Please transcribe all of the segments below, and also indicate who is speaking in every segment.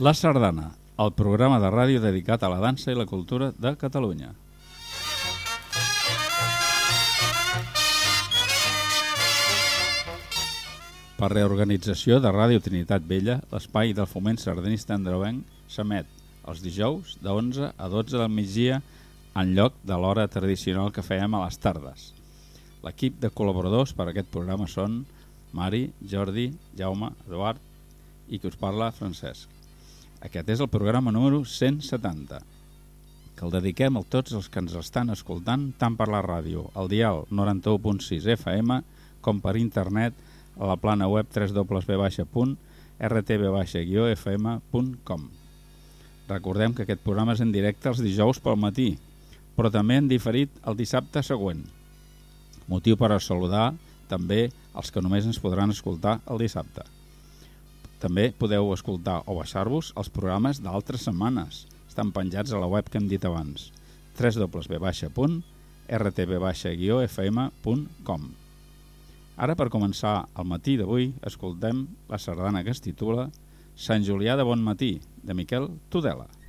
Speaker 1: La Sardana, el programa de ràdio dedicat a la dansa i la cultura de Catalunya. Per reorganització de Ràdio Trinitat Vella, l'espai del foment sardanista andreuenc s'emet els dijous de 11 a 12 del migdia en lloc de l'hora tradicional que fèiem a les tardes. L'equip de col·laboradors per a aquest programa són Mari, Jordi, Jaume, Eduard i que us parla Francesc. Aquest és el programa número 170, que el dediquem a tots els que ens estan escoltant tant per la ràdio, al dial 91.6 FM, com per internet a la plana web www.rtb-fm.com. Recordem que aquest programa és en directe els dijous pel matí, però també en diferit el dissabte següent. Motiu per a saludar també els que només ens podran escoltar el dissabte. També podeu escoltar o baixar-vos els programes d'altres setmanes. Estan penjats a la web que hem dit abans, www.rtb-fm.com. Ara, per començar el matí d'avui, escoltem la sardana que es titula Sant Julià de Bon Matí, de Miquel Tudela.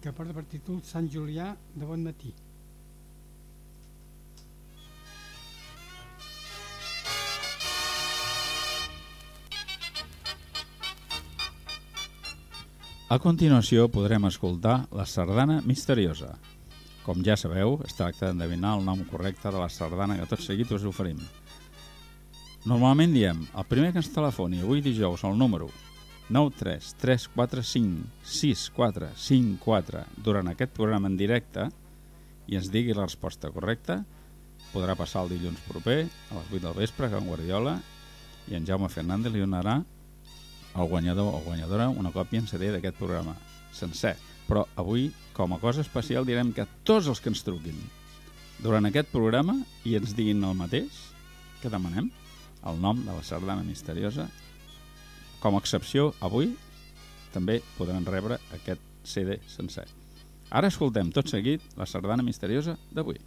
Speaker 2: Que porta per títol Sant Julià de Bon Matí.
Speaker 1: A continuació podrem escoltar la sardana misteriosa. Com ja sabeu, es tracta d'endevinar el nom correcte de la sardana que tot seguit us oferim. Normalment diem, el primer que ens telefoni avui dijous al número 933456454 durant aquest programa en directe i ens digui la resposta correcta, podrà passar el dilluns proper a les 8 del vespre a Can Guardiola i en Jaume Fernández li donarà al guanyador o guanyadora una còpia en CD d'aquest programa, sencer. Però avui, com a cosa especial, direm que tots els que ens truquin durant aquest programa i ens diguin el mateix que demanem, el nom de la sardana misteriosa, com a excepció, avui també podran rebre aquest CD sencer. Ara escoltem tot seguit la sardana misteriosa d'avui.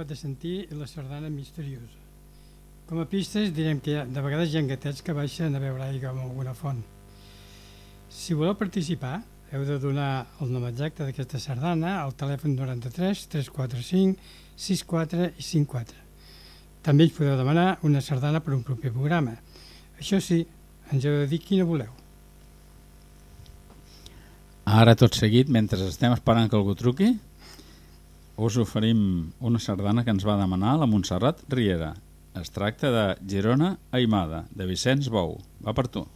Speaker 2: Hem acabat de sentir la sardana misteriosa. Com a pistes direm que de vegades hi ha gatets que baixen a veure aigua amb alguna font. Si voleu participar, heu de donar el nom exacte d'aquesta sardana al telèfon 93 345 64 i 54. També ens podeu demanar una sardana per un proper programa. Això sí, ens heu de dir quina voleu.
Speaker 1: Ara, tot seguit, mentre estem esperant que algú truqui, us oferim una sardana que ens va demanar la Montserrat Riera. Es tracta de Girona Aimada, de Vicenç Bou. Va per tu.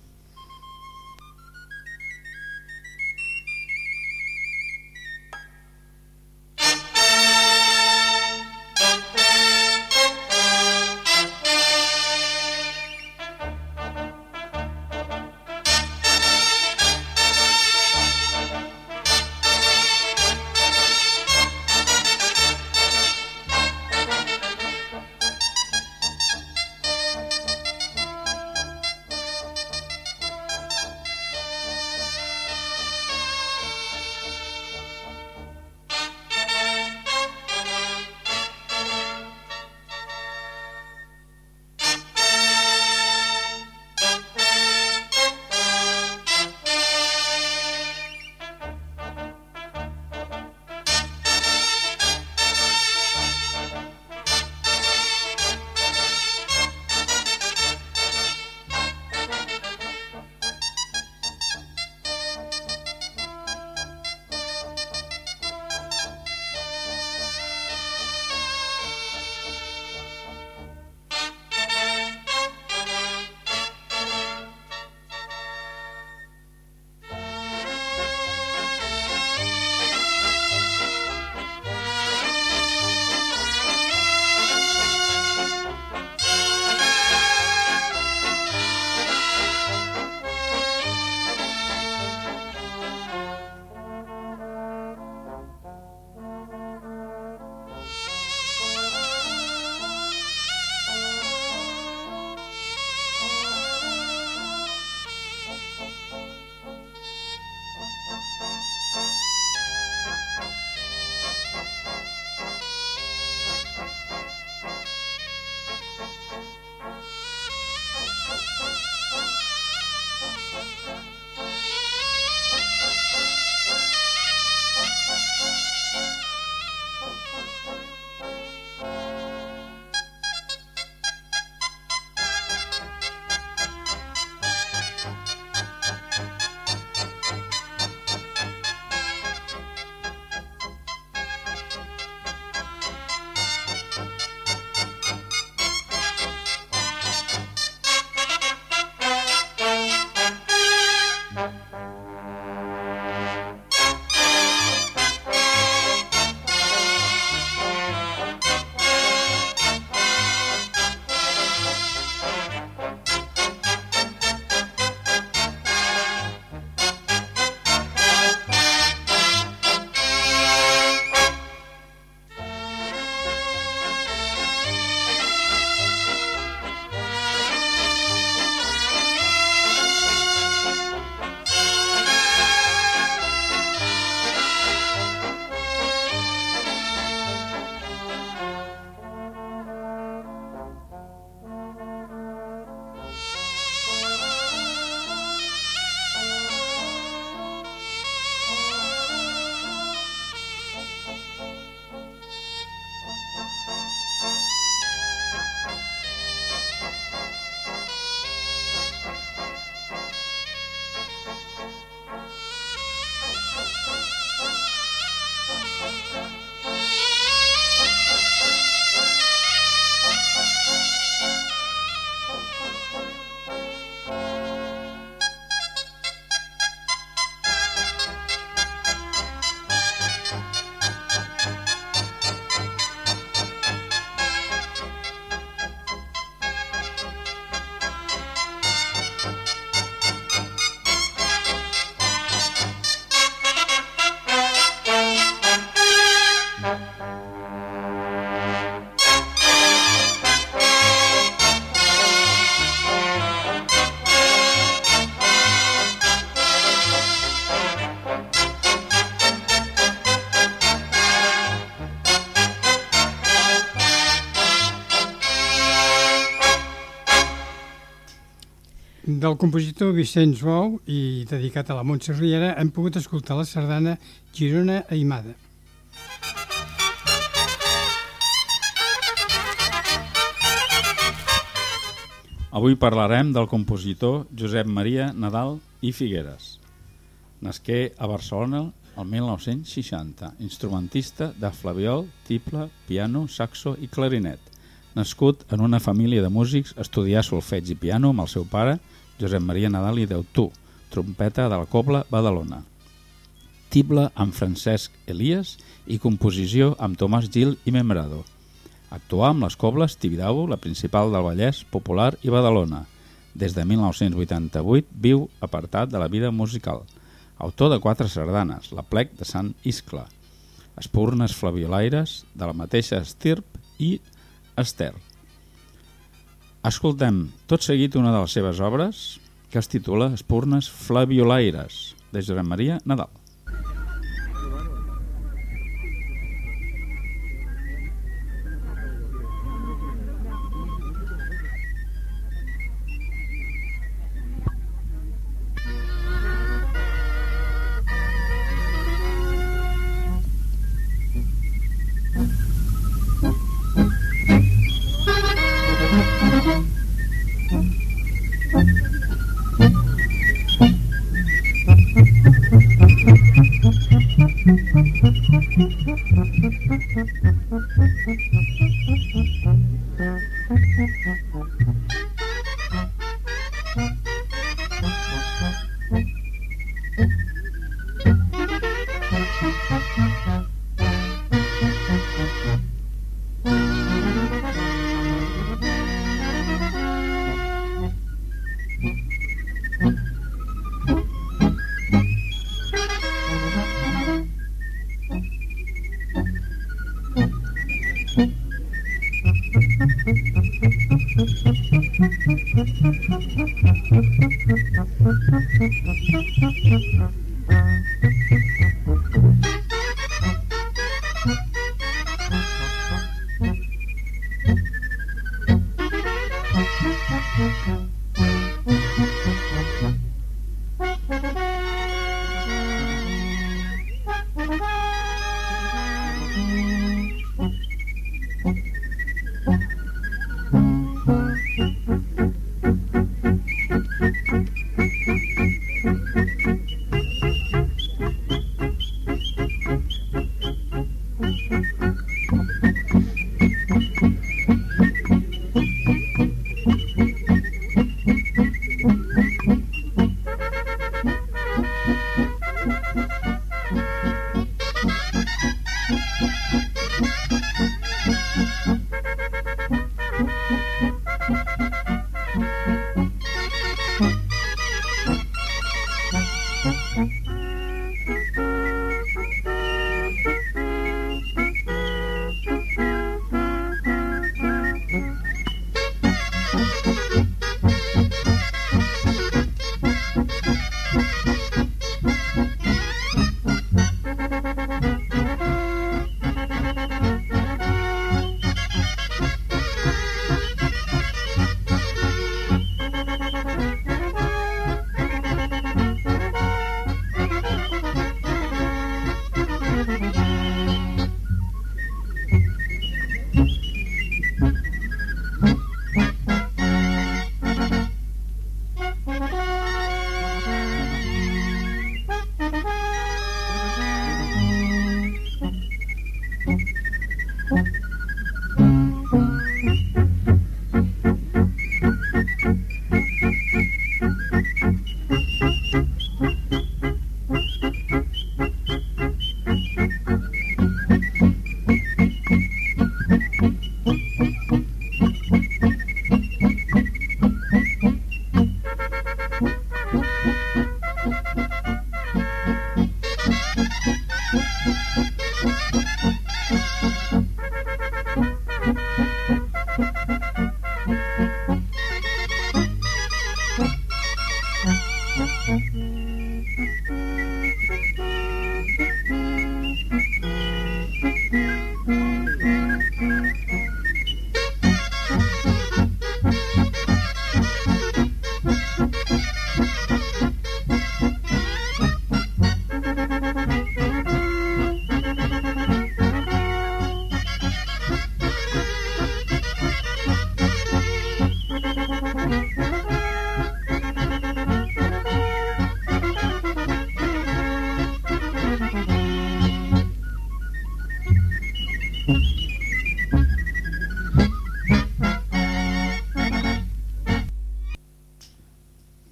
Speaker 2: Del compositor Vicenç Bou i dedicat a la Montse Riera hem pogut escoltar la sardana Girona Aimada.
Speaker 1: Avui parlarem del compositor Josep Maria Nadal i Figueres. Nasqué a Barcelona el 1960, instrumentista de flaviol, tiple, piano, saxo i clarinet. Nascut en una família de músics, estudià solfeig i piano amb el seu pare, Josep Maria Nadal i Deutú, trompeta de la Cobla Badalona. Tible amb Francesc Elias i composició amb Tomàs Gil i Membrado. Actuà amb les cobles Tibidabo, la principal del Vallès, Popular i Badalona. Des de 1988 viu apartat de la vida musical. Autor de quatre sardanes, la plec de Sant Iscle, espurnes flaviolaires de la mateixa estirp i Ester. Escoltem tot seguit una de les seves obres que es titula Espurnes flaviolaires de Josep Maria Nadal.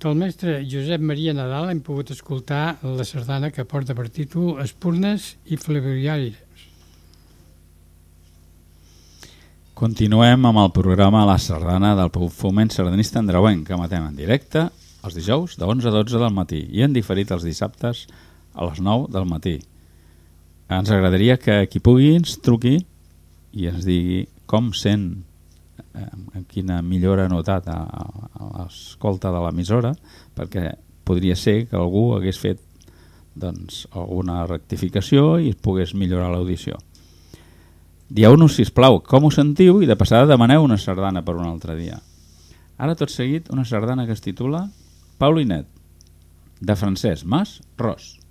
Speaker 2: Del mestre Josep Maria Nadal hem pogut escoltar la sardana que porta per títol Espurnes i Flebriaris.
Speaker 1: Continuem amb el programa La Sardana del Foment Sardanista Andreuenc, que matem en directe els dijous de 11 a 12 del matí i en diferit els dissabtes a les 9 del matí. Ens agradaria que qui pugui ens truqui i ens digui com sent, eh, quina millora notat a, a l'escolta de l'emissora, perquè podria ser que algú hagués fet doncs, alguna rectificació i es pogués millorar l'audició. Dieu-nos, sisplau, com us sentiu i de passada demaneu una sardana per un altre dia. Ara tot seguit una sardana que es titula Paulinet, de Francesc Mas Ros.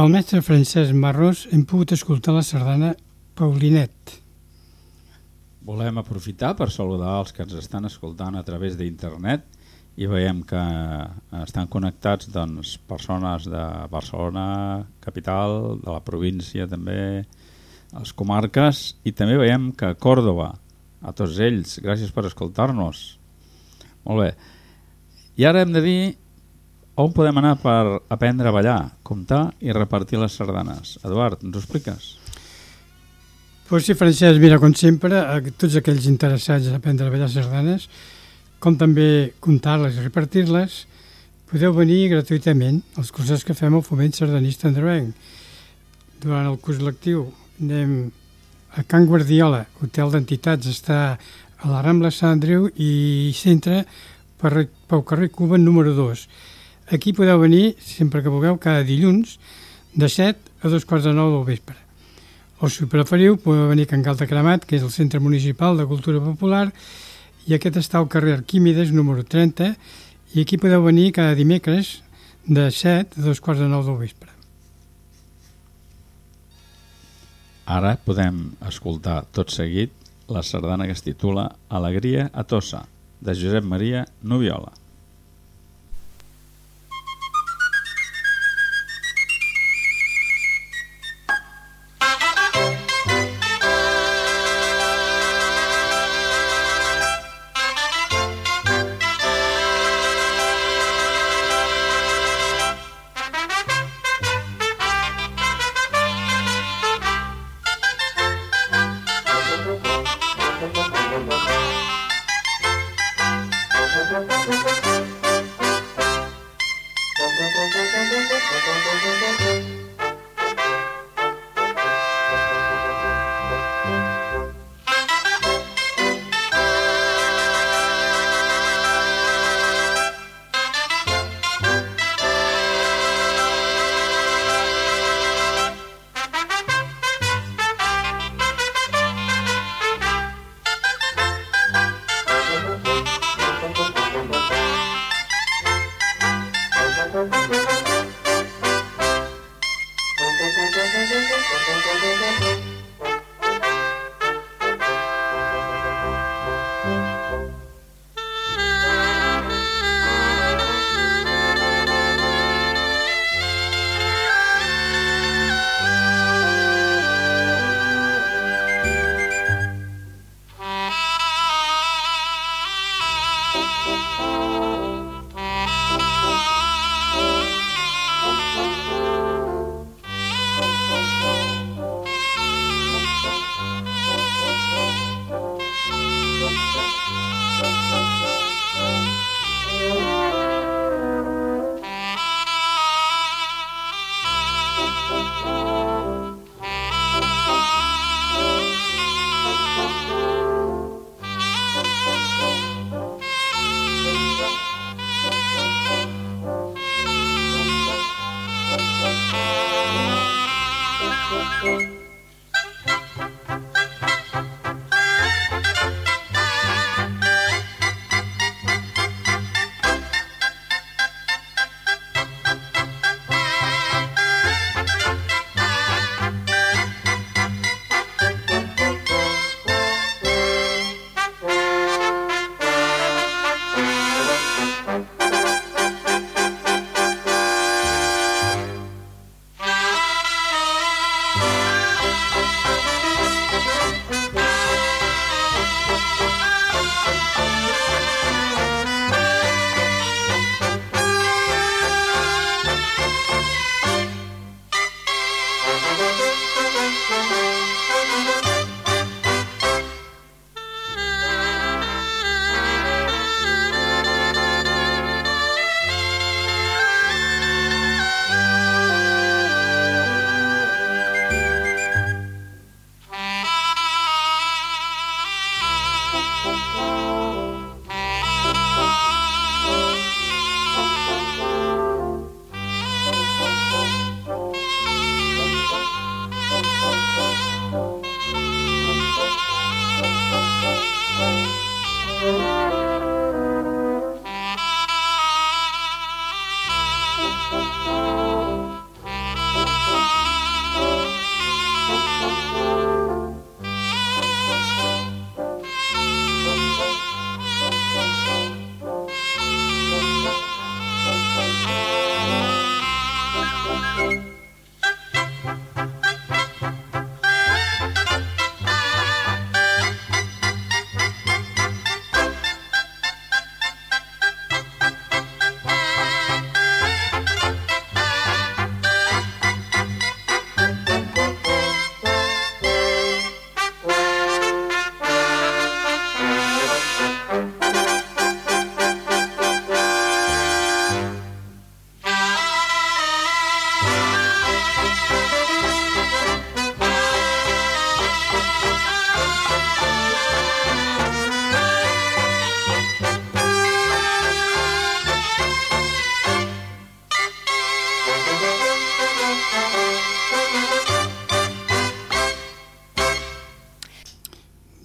Speaker 2: Del mestre Francesc Marros hem pogut escoltar la sardana Paulinet.
Speaker 1: Volem aprofitar per saludar els que ens estan escoltant a través d'internet i veiem que estan connectats doncs, persones de Barcelona, capital, de la província també, les comarques i també veiem que Còrdoba, a tots ells, gràcies per escoltar-nos. Molt bé. I ara hem de dir on podem anar per aprendre a ballar, comptar i repartir les sardanes? Eduard, ens ho expliques?
Speaker 2: Pues sí, Francesc, mira, com sempre, a tots aquells interessats en aprendre a ballar sardanes, com també comptar-les i repartir-les, podeu venir gratuïtament als cursos que fem al Foment Sardanista Androvenc. Durant el curs lectiu anem a Can Guardiola, hotel d'entitats, està a la Rambla Sant Andreu i centre per, pel carrer Cuba número 2 Aquí podeu venir, sempre que vulgueu, cada dilluns, de 7 a dos quarts de 9 del vespre. O, si preferiu, podeu venir a Can Calta Cremat, que és el Centre Municipal de Cultura Popular, i aquest està al carrer Arquímedes, número 30, i aquí podeu venir cada dimecres de 7 a dos quarts de 9 del vespre.
Speaker 1: Ara podem escoltar tot seguit la sardana que es titula Alegria a Tossa, de Josep Maria Nubiola.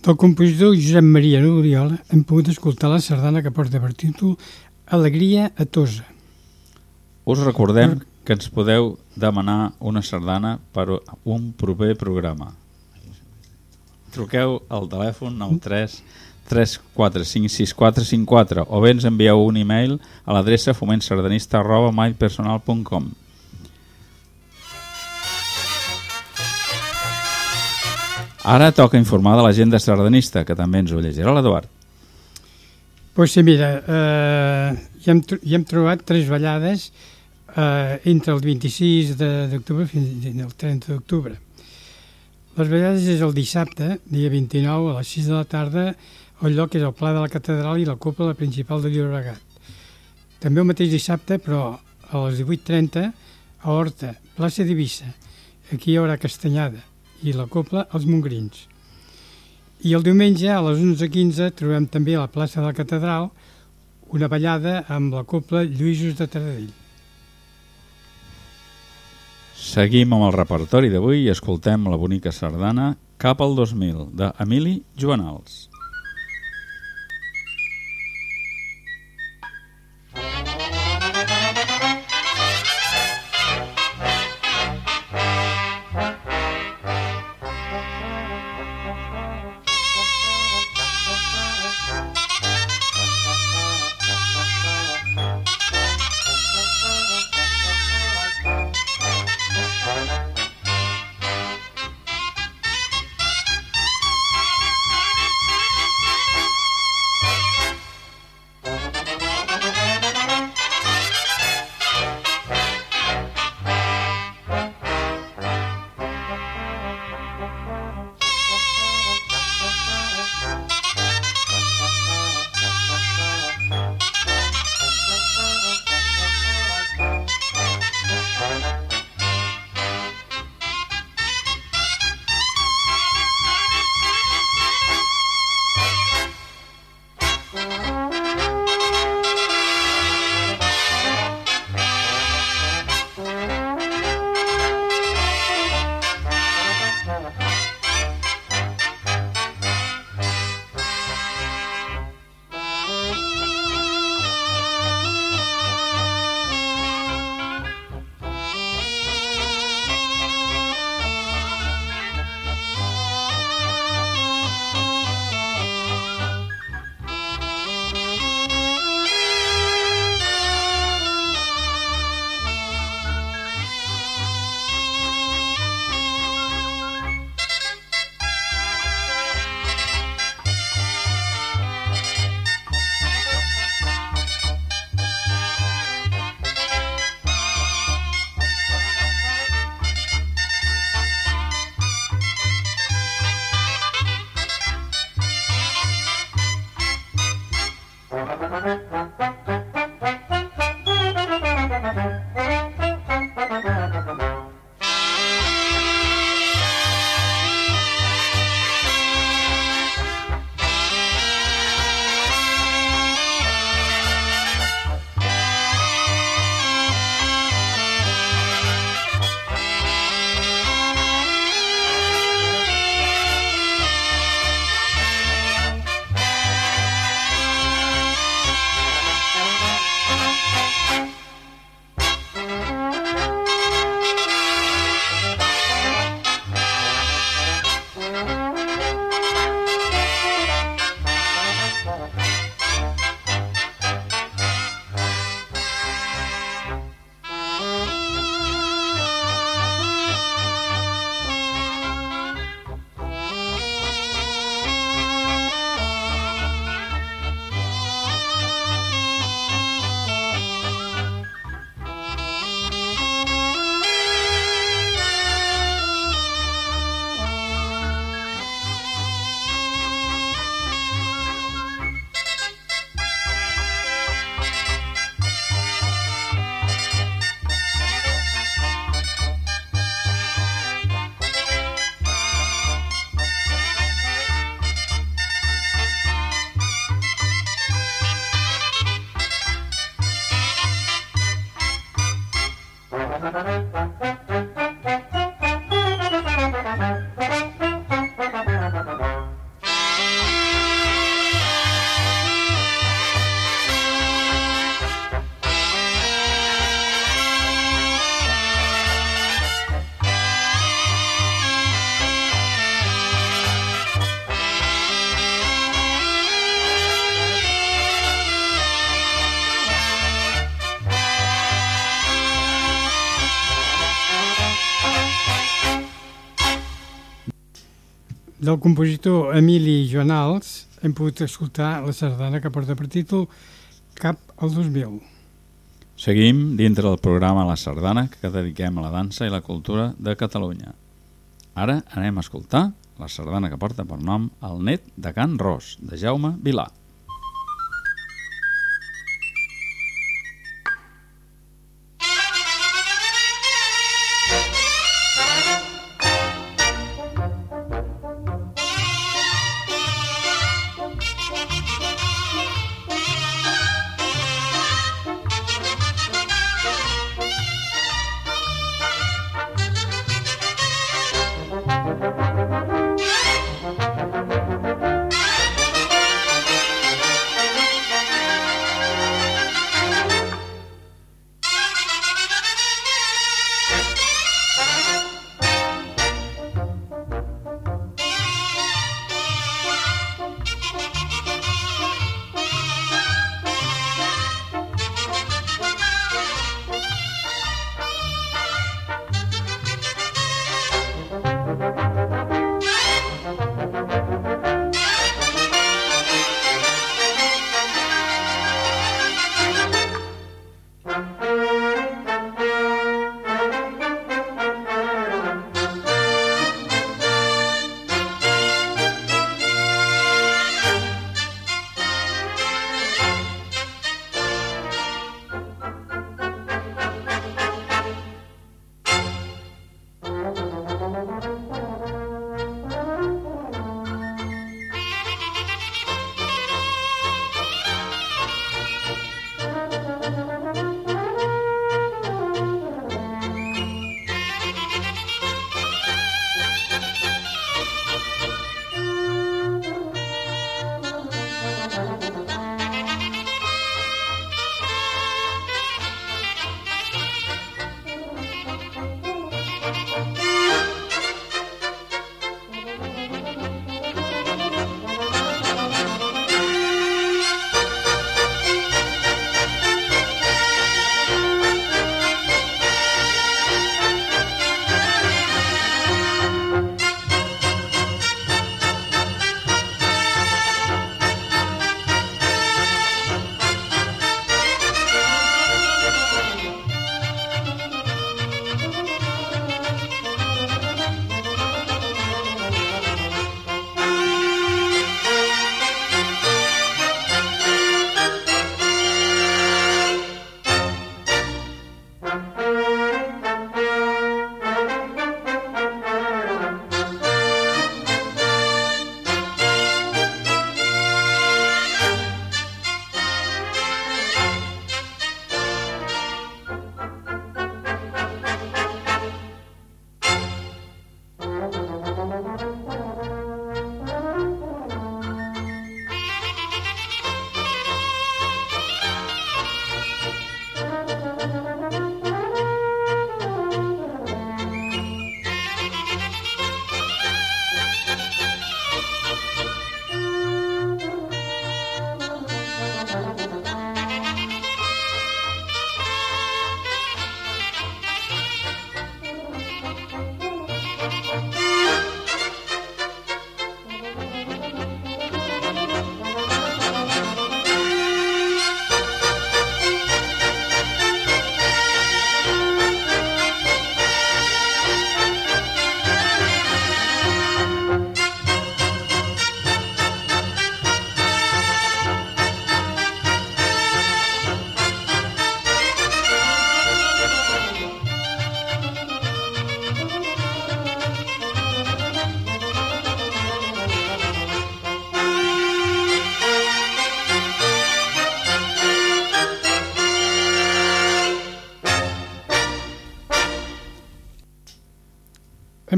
Speaker 2: Del compositor Josep Maria Oriola hem pogut escoltar la sardana que porta per títol Alegria a Tosa.
Speaker 1: Us recordem que ens podeu demanar una sardana per un proper programa. Truqueu al telèfon 93 3456454 o bé ens envieu un e-mail a l'adreça fomentsardanista arroba mypersonal.com Ara toca informar de l'agenda sardanista, que també ens ho llegirà l'Eduard.
Speaker 2: Pues sí, mira, eh, ja, hem, ja hem trobat tres ballades eh, entre el 26 d'octubre fins al 30 d'octubre. Les ballades és el dissabte, dia 29, a les 6 de la tarda, el lloc és el Pla de la Catedral i la cúpula principal de Llobregat. També el mateix dissabte, però a les 18.30, a Horta, plaça d'Ibissa. Aquí hi haurà castanyada i la Copla als Montgrins. I el diumenge a les 11.15 trobem també a la plaça de la Catedral una ballada amb la Copla Lluïsos de Taradell.
Speaker 1: Seguim amb el repertori d'avui i escoltem la bonica sardana Cap al 2000 d'Emili Joanals.
Speaker 2: Del compositor Emili Joanals hem pogut escoltar la sardana que porta per títol Cap al 2000.
Speaker 1: Seguim dintre del programa La Sardana que dediquem a la dansa i la cultura de Catalunya. Ara anem a escoltar la sardana que porta per nom El net de Can Ros, de Jaume Vilà.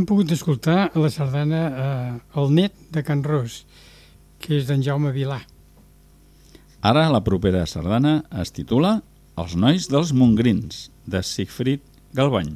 Speaker 2: Pogut escoltar la sardana eh, El net de Can Ros, que és d'en Jaume Vilà.
Speaker 1: Ara la propera sardana es titula Els nois dels Mongrins, de Sigfrid Galbany.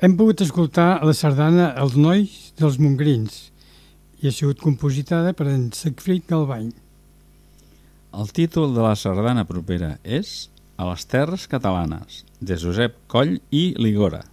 Speaker 2: Hem pogut escoltar la sardana Els nois dels Mongrins i ha sigut compositada per en Segfrid Galbany.
Speaker 1: El títol de la sardana propera és A les Terres Catalanes, de Josep Coll i Ligora.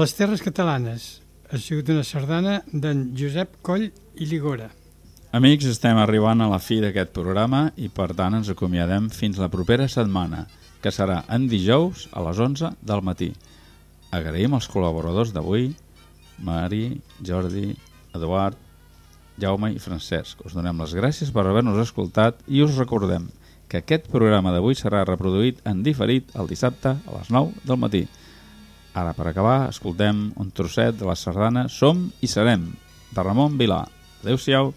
Speaker 1: Les Terres Catalanes ha sigut una sardana d'en Josep Coll i Ligora. Amics, estem arribant a la fi d'aquest programa i per tant ens acomiadem fins la propera setmana, que serà en dijous a les 11 del matí. Agraïm als col·laboradors d'avui, Mari, Jordi, Eduard, Jaume i Francesc. Us donem les gràcies per haver-nos escoltat i us recordem que aquest programa d'avui serà reproduït en diferit el dissabte a les 9 del matí. Ara, per acabar, escoltem un trosset de la sardana Som i serem, de Ramon Vilà. Adéu-siau.